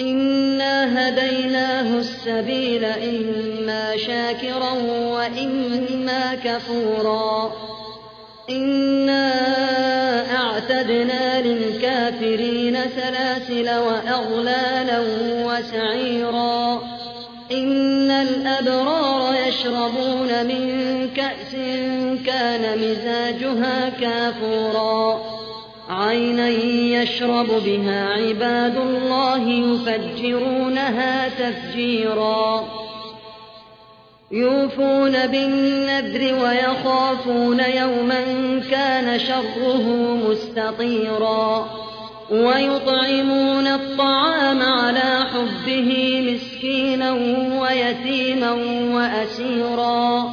إنا هديناه السبيل إما شاكرا وإما كفورا إنا اعتدنا للكافرين سلاسل وأغلالا وسعيرا إن الأبرار يشربون من كأس كان مزاجها كافورا عينا يشرب بها عباد الله يفجرونها تفجيرا يوفون بالنذر ويخافون يوما كان شره مستطيرا ويطعمون الطعام على حبه مسكينا ويتيما وأسيرا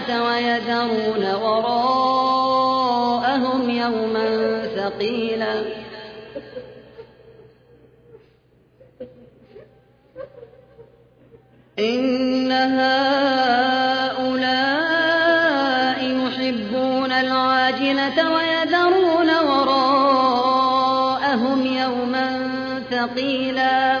العاجلة ويذرون وراءهم يوما ثقيلا. إن هؤلاء يحبون العاجلة ويذرون وراءهم يوما ثقيلا.